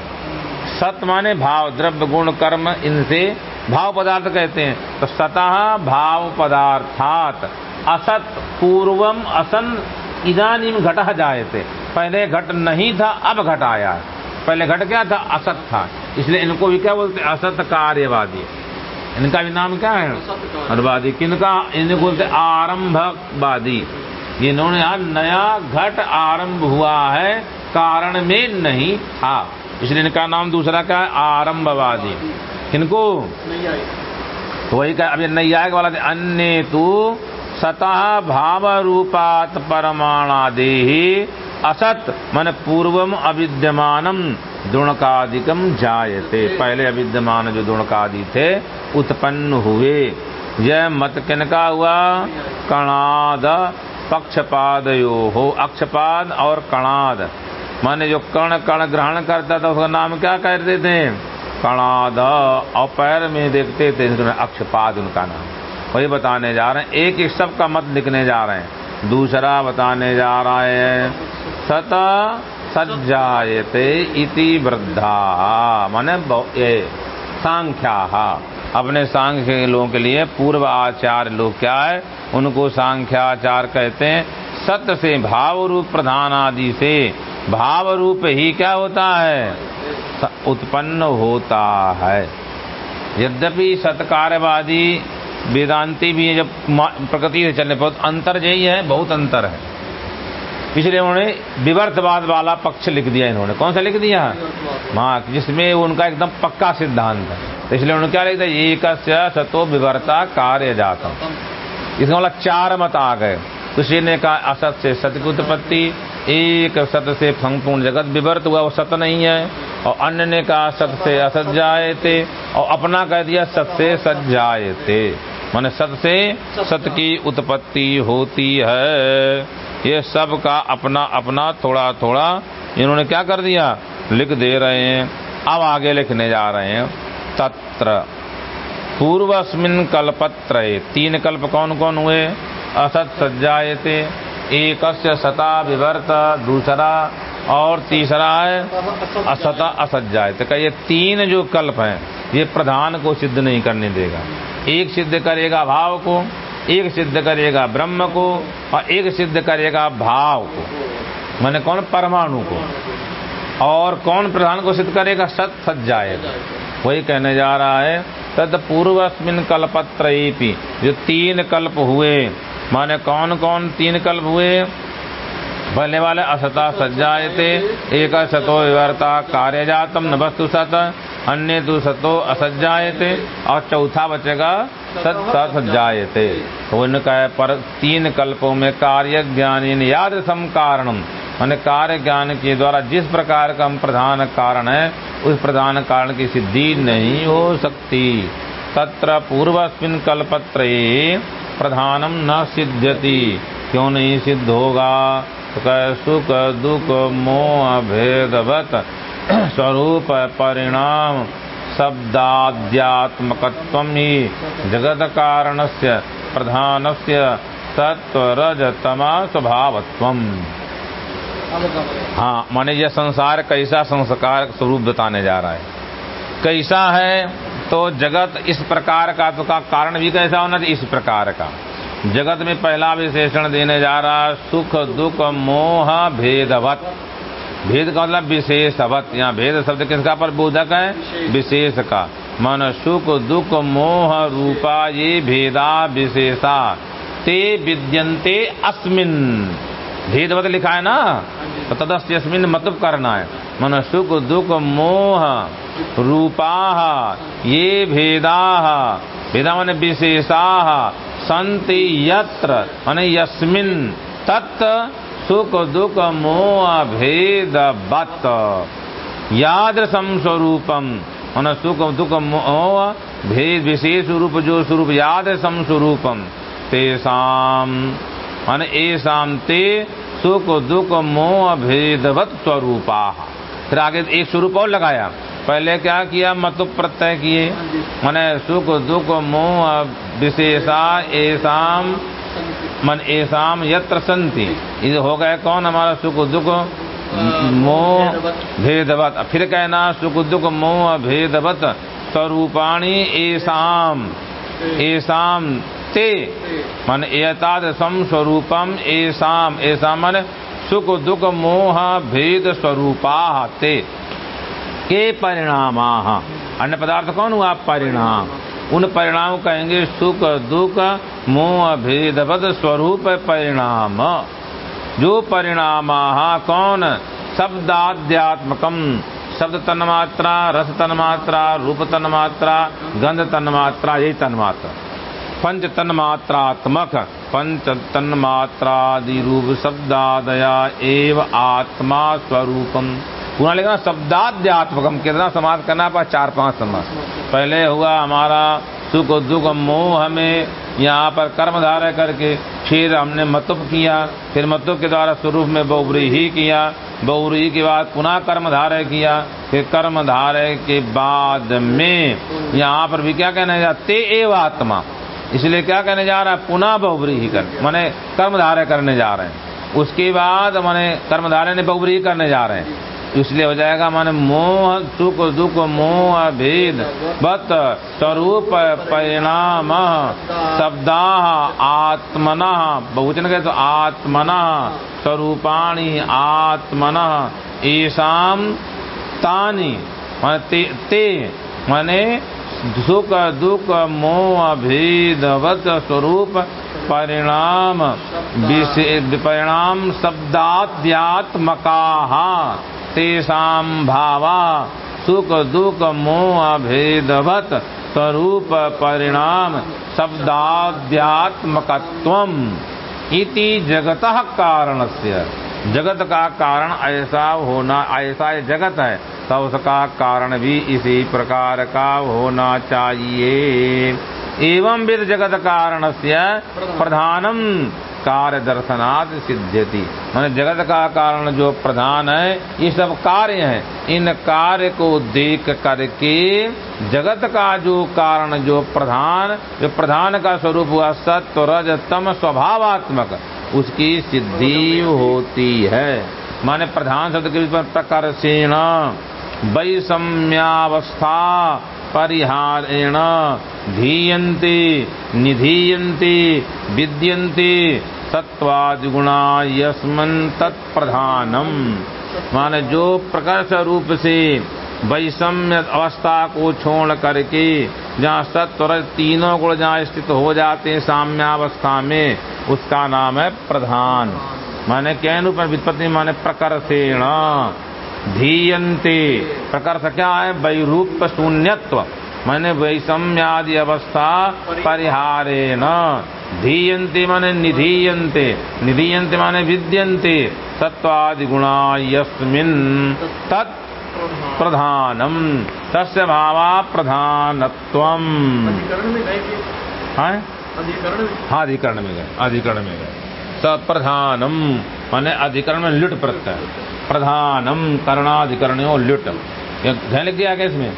सत माने भाव, द्रव्य, गुण, कर्म, इनसे भाव पदार्थ कहते हैं। तो सतः भाव पदार्थात। असत पूर्वम, असन इदानीम घट जाए थे पहले घट नहीं था अब घट आया है। पहले घट क्या था? असत था। इसलिए इनको भी क्या बोलते असत कार्यवादी। इनका भी नाम क्या है? घटवादी किनका? इन्हें बोलते आरंभवादी। जिन्होंने आज नया घट आरंभ हुआ है कारण में नहीं था। इसलिए इनका नाम दूसरा क्या है? आरंभवादी। किनको? वही कहा अभी नैयायिक वाला अन्य तू सतः भाव रूपात परमाणादि ही असत। मन पूर्वम अविद्यमानम, दुणकादिकम जायते। पहले अविद्यमान जो दुणकादि थे, उत्पन्न हुए। यह मत किनका हुआ? कणाद, पक्षपादयो। हो अक्षपाद और कणाद। माने जो कर्ण कर्ण ग्रहण करता था, उसका नाम क्या कहते थे? कणाद। और पैर में देखते थे अक्षपाद, उनका नाम। वही बताने जा रहे हैं। एक एक सब का मत लिखने जा रहे हैं। दूसरा बताने जा रहा है। सत सज्जायते इति वृद्धा। माने ये सांख्या। अपने सांख्य लोगों के लिए पूर्व आचार्य लोग क्या है? उनको सांख्याचार कहते हैं। सत्य से भाव रूप प्रधान आदि से। भाव रूप ही क्या होता है? उत्पन्न होता है। यद्यपि सत्कार्यवादी वेदांति भी है जब प्रकृति से चलने पर अंतर यही है बहुत अंतर है। इसलिए उन्होंने विवर्तवाद वाला पक्ष लिख दिया इन्होंने। कौन सा लिख दिया? हाँ जिसमें उनका एकदम पक्का सिद्धांत है। तो इसलिए उन्होंने क्या लिख दिया? एक सतो विवर्ता कार्य जाता इसका मतलब चार मत आ गए। किसी ने कहा असत से सत्य की उत्पत्ति एक सत से संपूर्ण जगत विवर्त हुआ वो सत नहीं है। और अन्य ने कहा सत से असत जाए थे और अपना कह दिया सत से सत जाए थे माने सत से सत की उत्पत्ति होती है। ये सब का अपना अपना थोड़ा थोड़ा इन्होंने क्या कर दिया? लिख दे रहे हैं। अब आगे लिखने जा रहे हैं। तत्र। पूर्वस्मिन कल्पत्र तीन कल्प कौन कौन हुए? असत सज्जाए थे एक सता विवर्त। दूसरा और तीसरा है असता असज्जाए थे ये तीन जो कल्प हैं ये प्रधान को सिद्ध नहीं करने देगा। एक सिद्ध करेगा भाव को एक सिद्ध करेगा ब्रह्म को और एक सिद्ध करेगा भाव को। मैंने कौन? परमाणु को। और कौन प्रधान को सिद्ध करेगा? सत सज्जाएगा वही कहने जा रहा है तद पूर्वस्मिन कल्पत्र जो तीन कल्प हुए माने कौन कौन तीन कल्प हुए? पहले वाले असता सज्जाए थे एक सतो विवर्ता न वस्तु सत, अन्य दु सतो असज्जाए थे और चौथा बचेगा, सत सज्जाए थे तो पर तीन कल्पों में कार्य ज्ञान याद सम कारणम, मैंने कार्य ज्ञान के द्वारा जिस प्रकार का प्रधान कारण है, उस प्रधान कारण की सिद्धि नहीं हो सकती। तत्र पूर्वस्मिन कल्पत्र प्रधानम न सिद्ध्यति, क्यों नहीं सिद्ध होगा? सुख दुख मोह भेदवत स्वरूप परिणाम शब्दाध्यात्मक ही जगत कारण से प्रधान से तत्व रज तमा स्वभावत्वम हाँ माने यह संसार कैसा संस्कार स्वरूप बताने जा रहा है। कैसा है तो जगत इस प्रकार का तो का कारण भी कैसा होना चाहिए, इस प्रकार का। जगत में पहला विशेषण देने जा रहा, सुख, दुख, मोह, भेदवत। भेद का मतलब विशेषवत। यहाँ भेद शब्द किसका पर बोधक है? विशेष का। मन सुख, दुख, मोह रूपा ये भेदा विशेषा। ते विद्यंते अस्मिन। भेदवत लिखा है ना? तो तदस्यस्मिन मतलब करना है मन सुख दुख मोह रूपा ये भेदा भेदा मन विशेषा संति यत्र माने यस्मिन तत् सुख दुख मोह भेद बत यादृशम स्वरूपम मन सुख दुख मोह भेद विशेष रूप जो स्वरूप यादृशम स्वरूपम तेसाम मन ऐसाम ते सुख, दुख, मोह भेदवत स्वरूपा। फिर आगे एक स्वरूप और लगाया। पहले क्या किया? मत प्रत्यय किए। माने सुख, दुख, मोह, विशेषा ऐसाम मन ऐसाम यत्र संति ये हो गए कौन? हमारा सुख, दुख, मोह, भेदवत। फिर कहना, सुख, दुख, मोह, भेदवत स्वरूपाणी ऐसाम ऐसाम ते। मन एतादृशम स्वरूपम ऐसाम ऐसा मन सुख दुख मोह भेद स्वरूपा ते। के परिणाम? अन्य पदार्थ कौन हुआ? परिणाम। उन परिणाम कहेंगे सुख, दुख, मोह भेदवद स्वरूप, परिणाम। जो परिणाम कौन? शब्दाध्यात्मकम शब्द तन्मात्रा, रस तन्मात्रा, रूप तन्मात्रा, गंध तन्मात्रा, यही तन्मात्रा। पंच तन्मात्रात्मक पंच तन्मात्रादि रूप शब्दादया एव आत्मा स्वरूपम। पुनः लिखना शब्दाध्यात्मकम। कितना समाज करना पर चार पाँच समाज। पहले हुआ हमारा सुख दुख मोह हमें यहाँ पर कर्म धारय करके फिर हमने मतुप किया। फिर मतुप के द्वारा स्वरूप में बहुब्री ही किया। बहुब्री के बाद पुनः कर्म धारय किया। फिर कर्म धारय के बाद में यहाँ पर भी क्या कहना जा ते एव आत्मा। इसलिए क्या कहने जा रहा है? पुनः बहुब्री ही कर माने कर्म धारय करने जा रहे हैं। उसके बाद माने कर्म धारय ने बहुब्री करने जा रहे हैं। इसलिए हो जाएगा माने मोह सुख दुख मोह भेद बत स्वरूप परिणाम शब्दा आत्मन। बहुचन कहे तो आत्मन स्वरूपाणी आत्मन। ऐसाम तानी माने ते, ते माने सुख, दुख, मोह भेदवत स्वरूप, परिणाम परिणाम शब्दाध्यात्मका तेषाम भावा, सुख, दुख, मोह भेदवत स्वरूप, परिणाम शब्दाध्यात्मकत्वम इति जगत कारण से जगत का कारण ऐसा होना, ऐसा जगत है। तो उसका कारण भी इसी प्रकार का होना चाहिए। एवं विद जगत कारण से प्रधानम कार्य दर्शनाद सिद्ध्यति। मैंने जगत का कारण जो प्रधान है, ये सब कार्य हैं। इन कार्य को देख करके जगत का जो कारण, जो प्रधान जो प्रधान का स्वरूप हुआ, सत्व, रज, तम, स्वभावात्मक, उसकी सिद्धि होती है। माने प्रधान शब्द के प्रकर्षेण। वैषम्यावस्था परिहारेण धीयन्ते, निधीयन्ते, विद्यन्ते सत्वादिगुणा यस्मन् तत्प्रधानम। माने जो प्रकर्ष रूप से वैषम्य अवस्था को छोड़ करके जहाँ सत्व तीनों गुण जहाँ स्थित हो जाते हैं साम्यावस्था में, उसका नाम है प्रधान। माने क्या रूप वित्पत्ति माने प्रकर्षेण। धीयन्ते। प्रकर्ष क्या है? वैरूप शून्यत्व। मैंने वैषम्यादि अवस्था परिहारे न धीयन्ते माने निधीयन्ते। निधीयन्ते माने विद्यन्ते। सत्वादि गुणा यस्मिन्। तत् प्रधानम। तस्य भावा प्रधानत्वम। अधिकरण में गए अधिकरण में गए। अधिकरण में गए। स प्रधानम माने अधिकरण में लुट प्रत्यय। प्रधानम करणाधिकरणो लुट। ध्यान लिख दिया क्या इसमें?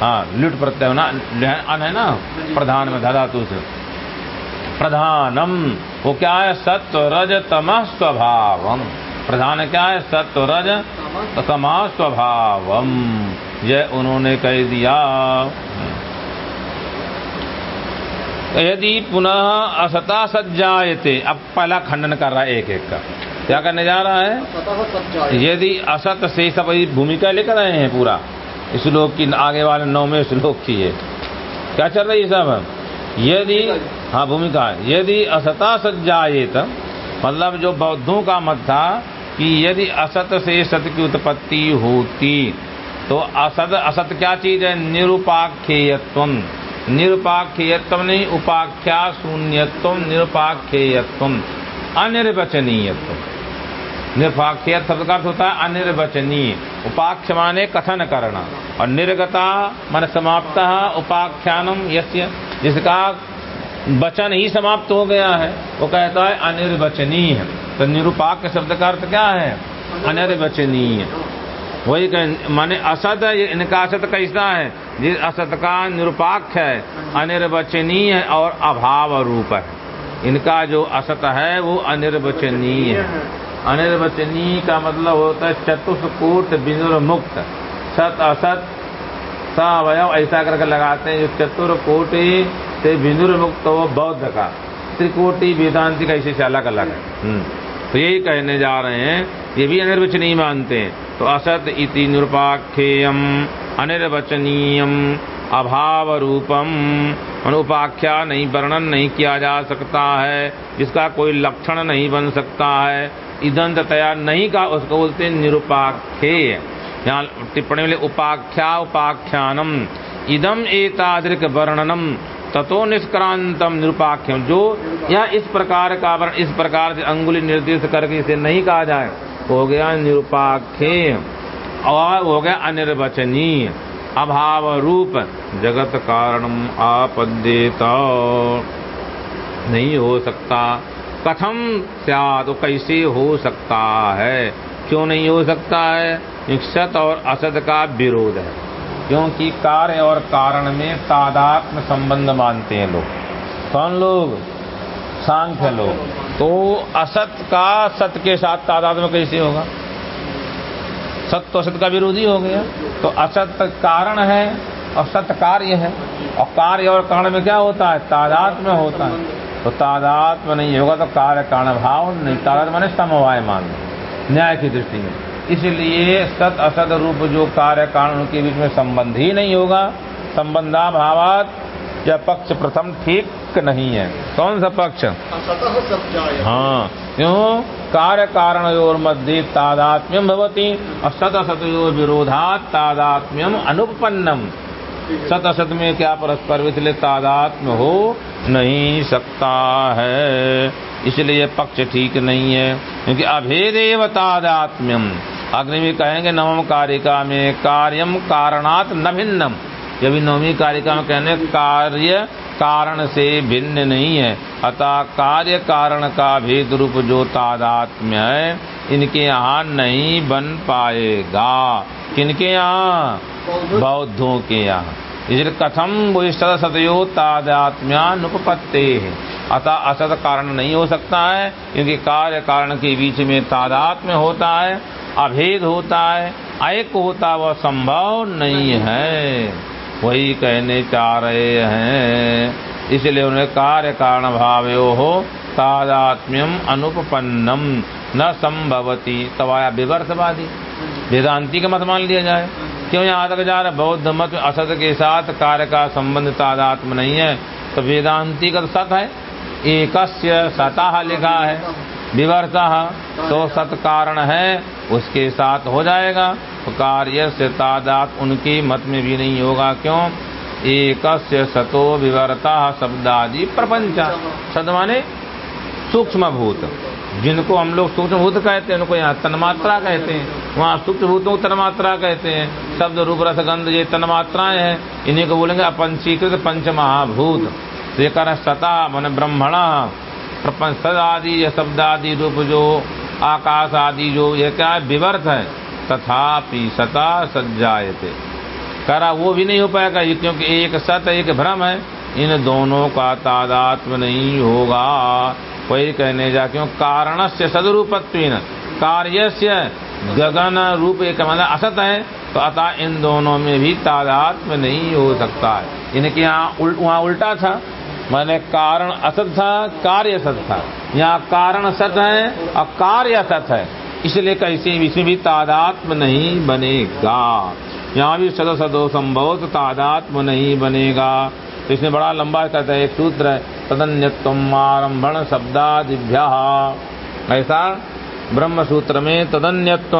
हाँ लुट प्रत्यय होना अन है ना? प्रधान में धातु से। प्रधानम वो क्या है? सत्व रज तम स्वभावम प्रधान क्या है? सत्व रज तमा स्वभावम ये उन्होंने कह दिया। यदि पुनः असता सज्जायते अब पहला खंडन कर रहा है एक एक का। क्या करने जा रहा है? यदि असत से सब भूमिका लिख रहे हैं पूरा श्लोक की आगे वाले नौवें श्लोक की है। क्या चल रही है सब? यदि हाँ। भूमिका यदि असता सज्जाएत मतलब जो बौद्धों का मत था कि यदि असत से सत की उत्पत्ति होती तो असत असत क्या चीज़ है? निरुपाख्येयत्व। निरुपाख्येयत्व नहीं उपाख्या शून्यत्व निरुपाख्येयत्व। अनिर्वचनीयत्व। निर्वाक्य शब्द का अर्थ होता है अनिर्वचनीय। उपाख्य माने कथन करना और निर्गता मन समाप्त उपाख्यानम यस्य। जिसका वचन ही समाप्त हो गया है, वो कहता है अनिर्वचनीय। तो निरुपाक्य शब्द का अर्थ क्या है? अनिर्वचनीय। वही माने असत इनका असत कैसा है? जिस असत का निरुपाक्ष है, अनिर्वचनीय और अभाव रूप है। इनका जो असत है, वो अनिर्वचनीय है। अनिर्वचनीय का मतलब होता है चतुष्कोट मुक्त। सत, असत सवयव ऐसा करके लगाते हैं। जो चतुर्कोटि से बिनुर मुक्त हो, बौद्ध का। त्रिकोटि, वेदांति का इसी से अलग अलग है। हम्म। तो यही कहने जा रहे हैं, ये भी अनिर्वचनीय मानते हैं। तो असत इति निरुपाख्येयम, अनिर्वचनीयम अभाव रूपम अनुपाख्या नहीं, वर्णन नहीं किया जा सकता है, जिसका कोई लक्षण नहीं बन सकता है। तैयार नहीं का, उसको बोलते निरुपाख्य। यहाँ टिप्पणी में उपाख्या, उपाख्यानम, इदम एतादृक वर्णनम, ततो निष्क्रांतम निरुपाख्यम। जो या इस प्रकार का वर्ण, इस प्रकार से अंगुली निर्देश करके इसे नहीं कहा जाए, हो गया निरुपाख्य। और हो गया अनिर्वचनीय अभाव रूप जगत कारणम आपद्येता। नहीं हो सकता कथम क्या तो कैसे हो सकता है? क्यों नहीं हो सकता है? सत और असत का विरोध है। क्योंकि कार्य और कारण में तादात्म संबंध मानते हैं लोग। कौन लोग? सांख्य लोग। तो असत का सत्य के साथ तादात्म कैसे होगा? सत्य तो असत का विरोधी हो गया। तो असत कारण है और सत्य कार्य है। और कार्य और कारण में क्या होता है? तादात्म्य होता है। तो तादात्म्य नहीं होगा तो कार्य कारण भाव नहीं तादात्म्य माने समवाय मान न्याय की दृष्टि में। इसलिए सत असत रूप जो कार्य कारण के बीच में संबंध ही नहीं होगा संबंधा भावात यह पक्ष प्रथम ठीक नहीं है। कौन सा पक्ष? हाँ क्यों? कार्य कारण और मध्य तादात्म्यम भवती और सत असतयो विरोधात तादात्म्यम अनुपन्नम। सत असत में क्या परस्पर इसलिए तादात्म्य हो? नहीं सकता है। इसलिए पक्ष ठीक नहीं है। क्योंकि अभेदेव तादात्म्यम। अग्नि में कहेंगे नवम कारिका में कार्यम कारणात न भिन्नम। ये भी नवमी कारिका में कहने कार्य कारण से भिन्न नहीं है। अतः कार्य कारण का भेद रूप जो तादात्म्य है इनके यहाँ नहीं बन पाएगा। किनके यहाँ? बौद्धों के यहाँ। इसलिए कथम वो सतयो तादात्म्यानुपत्ते है अतः असत कारण नहीं हो सकता है, क्योंकि कार्य कारण के बीच में तादात्म्य होता है, अभेद होता है एक होता वह संभव नहीं है। वही कहने चाह रहे हैं। इसलिए उन्हें कार्य कारण भाव्यो हो, तादात्म्यम अनुपन्नम न संभवती। तवाया विवर्तवादी। वेदांति का मत मान लिया जाए। क्यों यहाँ तक जा रहा? बौद्ध मत असत के साथ कार्य का संबंध तादात्म नहीं है। तो वेदांति का सत है। एकस्य सतः लिखा है। विवर्ता तो सत कारण है। उसके साथ हो जाएगा। तो कार्य से तादात उनके मत में भी नहीं होगा। क्यों? एक सतो विवर्ता शब्दादि प्रपंच। सद माने सूक्ष्म भूत जिनको हम लोग सूक्ष्म भूत कहते हैं, उनको यहाँ तन्मात्रा कहते हैं। वहाँ सूक्ष्म भूतों को तन्मात्रा कहते हैं। शब्द रूप, रस, गंध, ये तन्मात्राएँ हैं। इन्हीं को बोलेंगे अपंचीकृत पंच महाभूत तो ये कह सता, मन, ब्रह्मणा प्रपंच सद आदि या शब्द आदि रूप जो, आकाश आदि जो, ये क्या है? विवर्त है। तथापि सता सज्जायते। करा वो भी नहीं हो पाएगा क्योंकि एक सत, एक भ्रम है। इन दोनों का तादात्म नहीं होगा। वही कहने जा क्यों? कारण से सदरूपत्व कार्य से गगन रूप एक मतलब असत है तो अतः इन दोनों में भी तादात्म नहीं हो सकता है। इनके यहाँ उल, वहाँ उल्टा था। मैंने कारण असत था कार्य सत था। यहाँ कारण सत है और कार्य असत है। इसलिए कैसे इसमें भी तादात्म नहीं बनेगा। यहाँ भी सदो सदो संभव तादात्म नहीं बनेगा। तो इसमें बड़ा लंबा कहता है, एक सूत्र है, तदन्यत्व आरंभण शब्दादिभ्य। ऐसा ब्रह्म सूत्र में तदन्यत्व,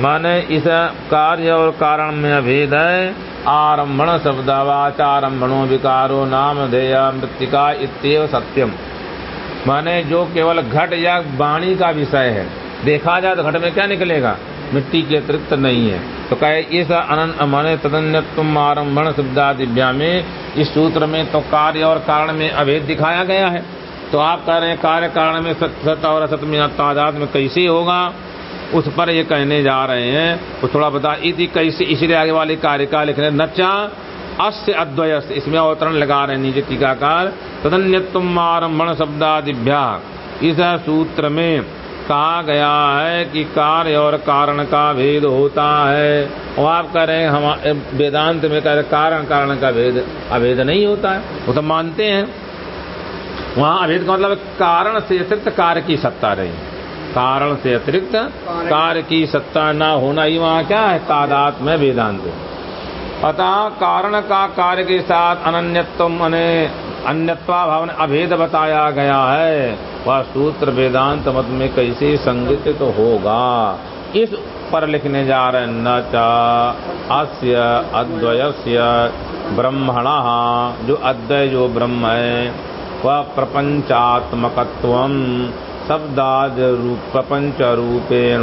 माने इस कार्य और कारण में अभेद है आरंभण शब्दवाचारंभणो विकारो नाम ध्येय मृतिका इतव सत्यम माने जो केवल घट या वाणी का विषय है, देखा जाए तो घट में क्या निकलेगा? मिट्टी के अतिरिक्त नहीं है। तो कहे इस अनंत माने तदन्यत्व आरंभण शब्दादिभ्या में इस सूत्र में तो कार्य और कारण में अभेद दिखाया गया है। तो आप कह रहे हैं, कार्य कारण में सत्य सत्य और असत में तादाद में कैसे होगा? उस पर ये कहने जा रहे हैं, वो थोड़ा बता, इति कैसे इसलिए आगे वाली कारिका लिख रहे नचा अस्य अद्वय इसमें अवतरण लगा रहे हैं नीचे टीकाकार तदन्य तुम आरंभण शब्दादिभ्या। इस सूत्र में कहा गया है कि कार्य और कारण का भेद होता है। और आप कह रहे हैं, हम वेदांत में कह रहे कारण कारण का भेद, अभेद नहीं होता है। वो तो मानते हैं। वहाँ अभेद का मतलब कारण से अतिरिक्त कार्य की सत्ता रही। कारण से अतिरिक्त कार्य की सत्ता ना होना ही वहाँ क्या है? तादात में वेदांत। अतः कारण का कार्य के साथ अनन्यत्व अन्यत्वा भाव अभेद बताया गया है। वह, सूत्र वेदांत मत में कैसे संगत तो होगा? इस पर लिखने जा रहे न चा अद्वयस्य, ब्रह्मण, जो अद्वय, जो ब्रह्म है, वह प्रपंचात्मकत्व शब्दाद रूप, प्रपंच रूपेण।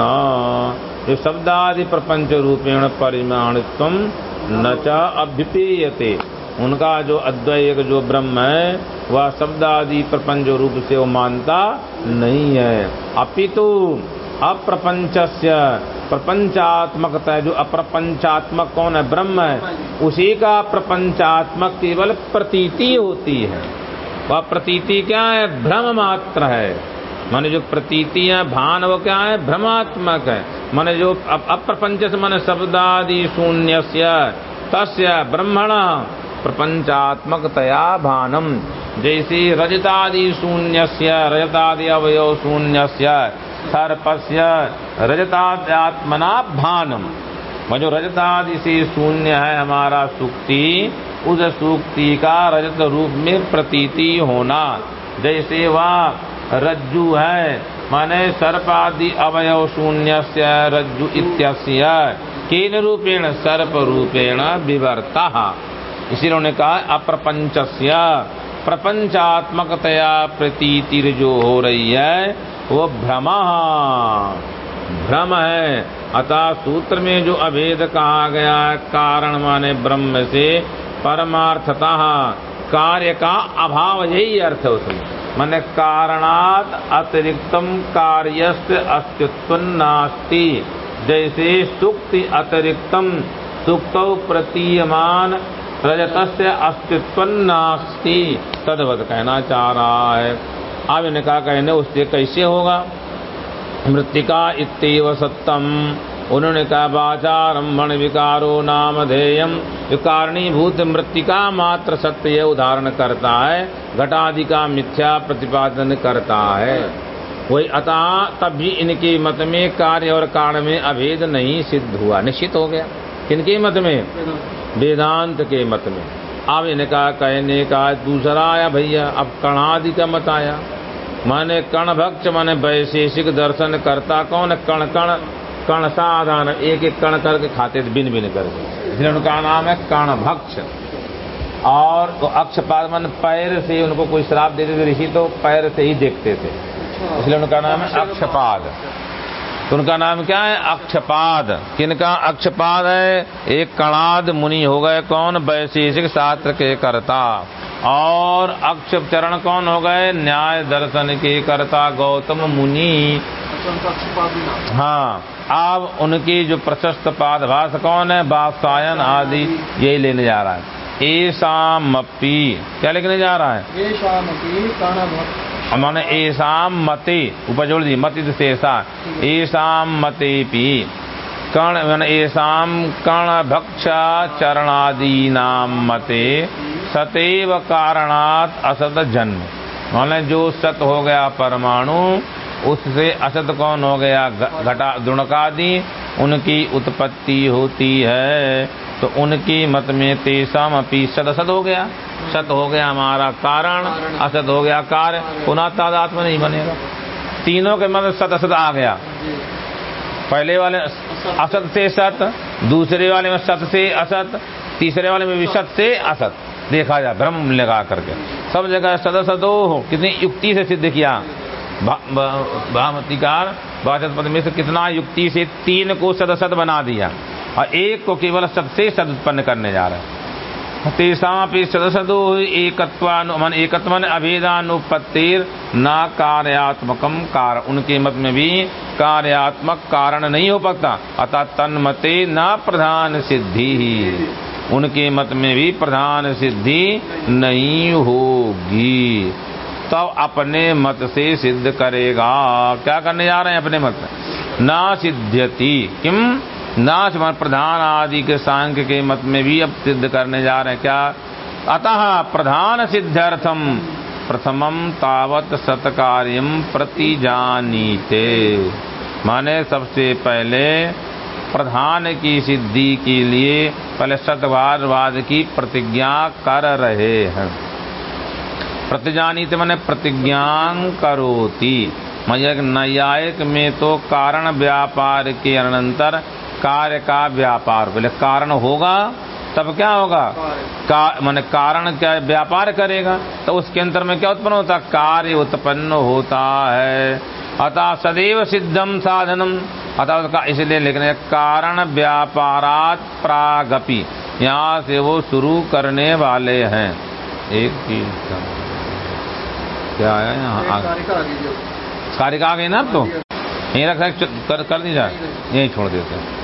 जो शब्दादि प्रपंच रूपेण परिमाणित्व न च अभ्युपेयते उनका जो अद्वैय जो ब्रह्म है, वह शब्द आदि प्रपंच रूप से वो मानता नहीं है। अपितु अप्रपंच प्रपंचात्मकता है, जो अप्रपंचात्मक कौन है? ब्रह्म है। उसी का प्रपंचात्मक केवल प्रतीति होती है। वह प्रतीति क्या है? भ्रम मात्र है। माने जो प्रतीति है, भान, वो क्या है? भ्रमात्मक है। माने जो अप्रपंच से माने शब्दादि शून्य तस्य, ब्रह्मण प्रपंचात्मकतया भानम। जैसे रजतादि शून्य रजतादि अवयव शून्य सर्पस्य रजतात्मना भानम। जो रजतादि से शून्य है हमारा सुक्ति, उस सुक्ति का रजत रूप में प्रतीति होना। जैसे वह रज्जु है, माने सर्पादि अवयव शून्य रज्जु इत्यस्य, केन रूपेण, सर्प रूपेण विवर्ता। इसीलिए उन्होंने कहा अप्रपंच प्रपंचात्मकतया प्रतीतिर जो हो रही है, वो भ्रम। भ्रम है। अतः सूत्र में जो अभेद कहा गया कारण माने ब्रह्म से, परमार्थता, कार्य का अभाव, यही अर्थ है उसमें। माने कारणात अतिरिक्तम कार्य अस्तित्व नास्ति। जैसे सुक्ति अतिरिक्तम सुक्त प्रतीयमान रजत से अस्तित्व नास्ति। तदवत कहना चाह रहा है। अब इन्हें कहा, कहने उससे कैसे होगा? मृतिका इतव सत्यम उन्होंने कहा वाचारम्भण विकारो नाम धेयम कारणीभूत मृतिका मात्र सत्य यह उदाहरण करता है। घटादि का मिथ्या प्रतिपादन करता है। वही अतः तब भी इनके मत में कार्य और कारण में अभेद नहीं सिद्ध हुआ। निश्चित हो गया। किनके मत में? वेदांत के मत में। अब इनका कहने का दूसरा आया भैया अब कणादि का मत आया। माने कण भक्ष माने वैशेषिक दर्शन करता कौन? कण कण कण साधारण एक एक कण करके खाते थे बिन बिन करके। इसलिए उनका नाम है कण भक्ष और तो अक्षपाद मन पैर से उनको कोई श्राप देते थे ऋषि तो पैर से ही देखते थे। इसलिए उनका नाम है अक्षपाद। तो उनका नाम क्या है? अक्षपाद। किनका अक्षपाद है? एक कणाद मुनि हो गए कौन? वैशेषिक शास्त्र के कर्ता। और अक्ष चरण कौन हो गए? न्याय दर्शन के कर्ता गौतम मुनि। हाँ अब उनकी जो प्रशस्त पादभाष कौन है? बासायन आदि, यही लेने जा रहा है। एसामपी क्या लिखने जा रहा है? माने ऐसाम मते ऊपर जोड़ दी मति ऐसा ऐसाम मते पी। कर्ण मैंने ऐसाम कर्ण भक्षा चरणादि नाम मते। सतैव कारणात असत जन्म। माने जो सत हो गया परमाणु, उससे असत कौन हो गया? घटा दुणकादि, उनकी उत्पत्ति होती है। तो उनकी मत में तेसाम अपी सद असत हो गया। सत हो गया हमारा कारण, असत हो गया कार्य। पुनः तादात्म नहीं बनेगा। तीनों के मत सत असत आ गया। पहले वाले असत से सत, दूसरे वाले में सत से असत, तीसरे वाले में भी सत से असत। देखा जाए, भ्रम लगा करके। सब जगह सदसदो हो। कितनी युक्ति से सिद्ध किया। भामतिकार वाचक पद में से कितना युक्ति से तीन को सदसद बना दिया। और एक को केवल सत से सद उत्पन्न करने जा रहा है। तेसापि सदसदो एकत्वान एकत्वन अभेदानुपत्तिर न कार्यात्मकम कार उनके मत में भी कार्यात्मक कारण नहीं हो सकता अतः तन तन्मते न प्रधान सिद्धि उनके मत में भी प्रधान सिद्धि नहीं होगी। तब अपने मत से सिद्ध करेगा। क्या करने जा रहे हैं अपने मत? ना सिद्ध्यति। किम? नाश प्रधान आदि के सांख्य के मत में भी अब सिद्ध करने जा रहे हैं। क्या? अतः प्रधान सिद्ध्यर्थम प्रथमम तावत सत्कार्यम जानीते माने सबसे पहले प्रधान की सिद्धि के लिए पहले सत्यवादवाद की प्रतिज्ञा कर रहे हैं। प्रतिजानित मैंने प्रतिज्ञा करोती। मयक न्यायिक में तो कारण व्यापार के अनंतर कार्य का व्यापार। बोले कारण होगा तब क्या होगा? का माने कारण क्या व्यापार करेगा? तो उसके अंतर में क्या उत्पन्न होता? कार्य उत्पन्न होता है। अतः सदैव सिद्धम साधनम अतः उसका इसलिए लिखने कारण व्यापारात प्रागपि। यहाँ से वो शुरू करने वाले हैं। एक चीज़ का क्या है यहाँ? आगे? कार्य का आ गई ना अब तो? यही रखा है, कर कर दी जाए यही छोड़ देते हैं।